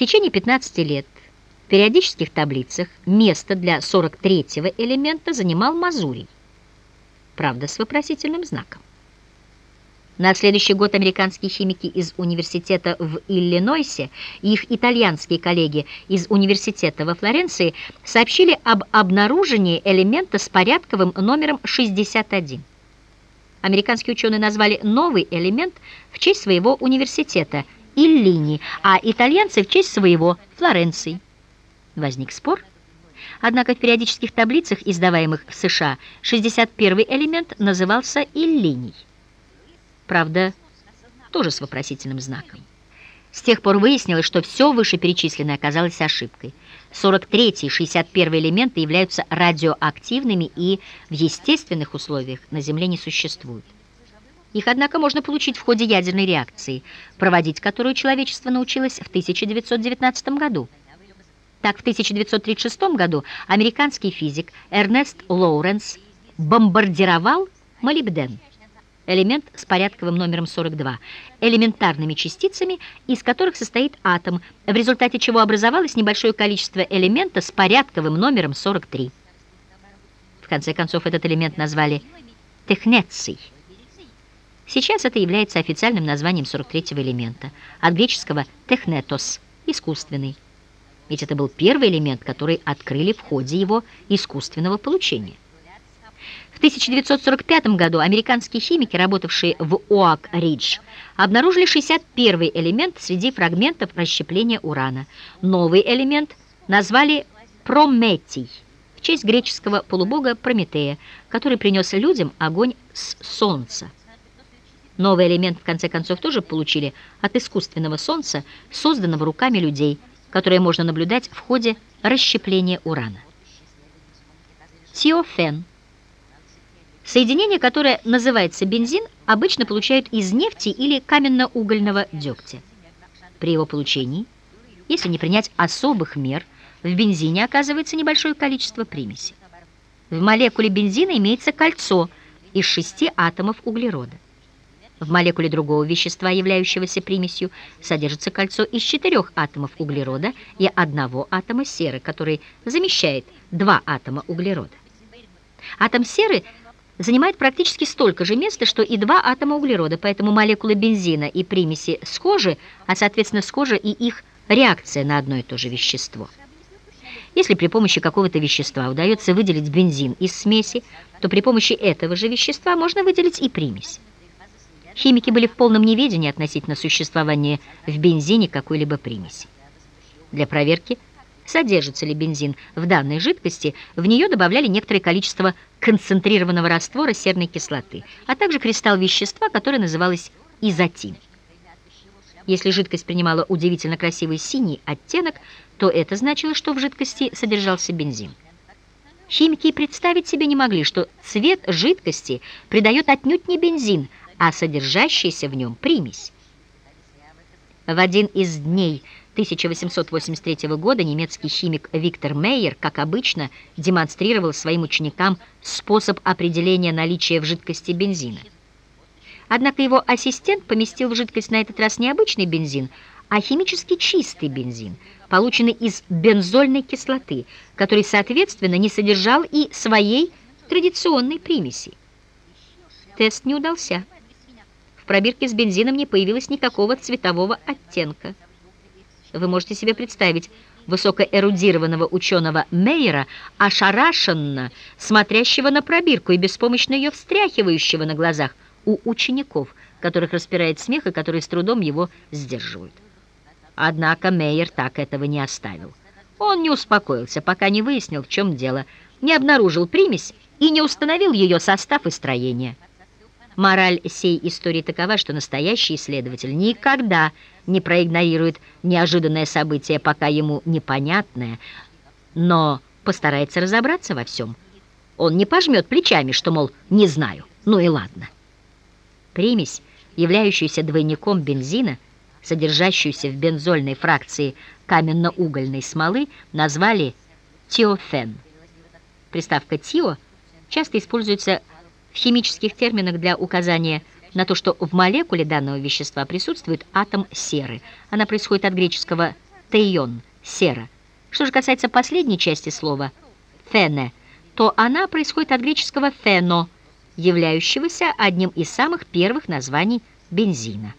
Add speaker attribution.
Speaker 1: течение 15 лет в периодических таблицах место для 43-го элемента занимал Мазурий, правда, с вопросительным знаком. На следующий год американские химики из университета в Иллинойсе и их итальянские коллеги из университета во Флоренции сообщили об обнаружении элемента с порядковым номером 61. Американские ученые назвали новый элемент в честь своего университета Иллини, а итальянцы в честь своего Флоренции. Возник спор. Однако в периодических таблицах, издаваемых в США, 61 элемент назывался Иллиний правда, тоже с вопросительным знаком. С тех пор выяснилось, что все вышеперечисленное оказалось ошибкой. 43 и 61 элементы являются радиоактивными и в естественных условиях на Земле не существуют. Их, однако, можно получить в ходе ядерной реакции, проводить которую человечество научилось в 1919 году. Так, в 1936 году американский физик Эрнест Лоуренс бомбардировал молибден элемент с порядковым номером 42, элементарными частицами, из которых состоит атом, в результате чего образовалось небольшое количество элемента с порядковым номером 43. В конце концов, этот элемент назвали технеций. Сейчас это является официальным названием 43-го элемента, от греческого технетос – искусственный. Ведь это был первый элемент, который открыли в ходе его искусственного получения. В 1945 году американские химики, работавшие в Оак-Ридж, обнаружили 61 элемент среди фрагментов расщепления урана. Новый элемент назвали Прометий в честь греческого полубога Прометея, который принес людям огонь с солнца. Новый элемент, в конце концов, тоже получили от искусственного солнца, созданного руками людей, которое можно наблюдать в ходе расщепления урана. Тиофен – Соединение, которое называется бензин, обычно получают из нефти или каменно-угольного дегтя. При его получении, если не принять особых мер, в бензине оказывается небольшое количество примесей. В молекуле бензина имеется кольцо из шести атомов углерода. В молекуле другого вещества, являющегося примесью, содержится кольцо из четырех атомов углерода и одного атома серы, который замещает два атома углерода. Атом серы – занимает практически столько же места, что и два атома углерода, поэтому молекулы бензина и примеси схожи, а соответственно схожа и их реакция на одно и то же вещество. Если при помощи какого-то вещества удается выделить бензин из смеси, то при помощи этого же вещества можно выделить и примесь. Химики были в полном неведении относительно существования в бензине какой-либо примеси. Для проверки – содержится ли бензин в данной жидкости, в нее добавляли некоторое количество концентрированного раствора серной кислоты, а также кристалл вещества, которое называлось изотин. Если жидкость принимала удивительно красивый синий оттенок, то это значило, что в жидкости содержался бензин. Химики представить себе не могли, что цвет жидкости придает отнюдь не бензин, а содержащаяся в нем примесь. В один из дней 1883 года немецкий химик Виктор Мейер, как обычно, демонстрировал своим ученикам способ определения наличия в жидкости бензина. Однако его ассистент поместил в жидкость на этот раз не обычный бензин, а химически чистый бензин, полученный из бензольной кислоты, который, соответственно, не содержал и своей традиционной примеси. Тест не удался. Пробирке с бензином не появилось никакого цветового оттенка. Вы можете себе представить высокоэрудированного ученого Мейера, ошарашенно смотрящего на пробирку и беспомощно ее встряхивающего на глазах у учеников, которых распирает смех и которые с трудом его сдерживают. Однако Мейер так этого не оставил. Он не успокоился, пока не выяснил, в чем дело, не обнаружил примесь и не установил ее состав и строение. Мораль сей истории такова, что настоящий исследователь никогда не проигнорирует неожиданное событие, пока ему непонятное, но постарается разобраться во всем. Он не пожмет плечами, что, мол, не знаю, ну и ладно. Примесь, являющуюся двойником бензина, содержащуюся в бензольной фракции каменно-угольной смолы, назвали тиофен. Приставка «тио» часто используется в химических терминах для указания на то, что в молекуле данного вещества присутствует атом серы. Она происходит от греческого тейон – сера. Что же касается последней части слова «фене», то она происходит от греческого «фено», являющегося одним из самых первых названий бензина.